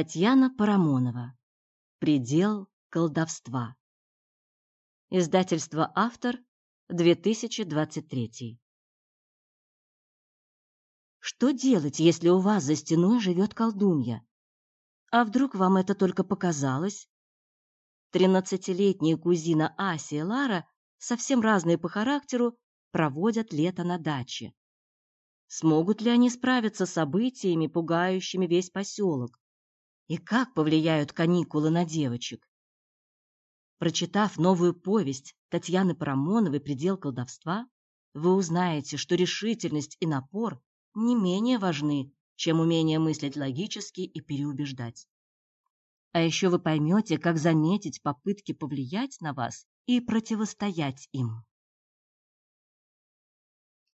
Татьяна Парамонова. Предел колдовства. Издательство «Автор», 2023. Что делать, если у вас за стеной живет колдунья? А вдруг вам это только показалось? Тринадцатилетняя кузина Ася и Лара, совсем разные по характеру, проводят лето на даче. Смогут ли они справиться с событиями, пугающими весь поселок? И как повлияют каникулы на девочек? Прочитав новую повесть Татьяны Парамоновой «Предел колдовства», вы узнаете, что решительность и напор не менее важны, чем умение мыслить логически и переубеждать. А еще вы поймете, как заметить попытки повлиять на вас и противостоять им.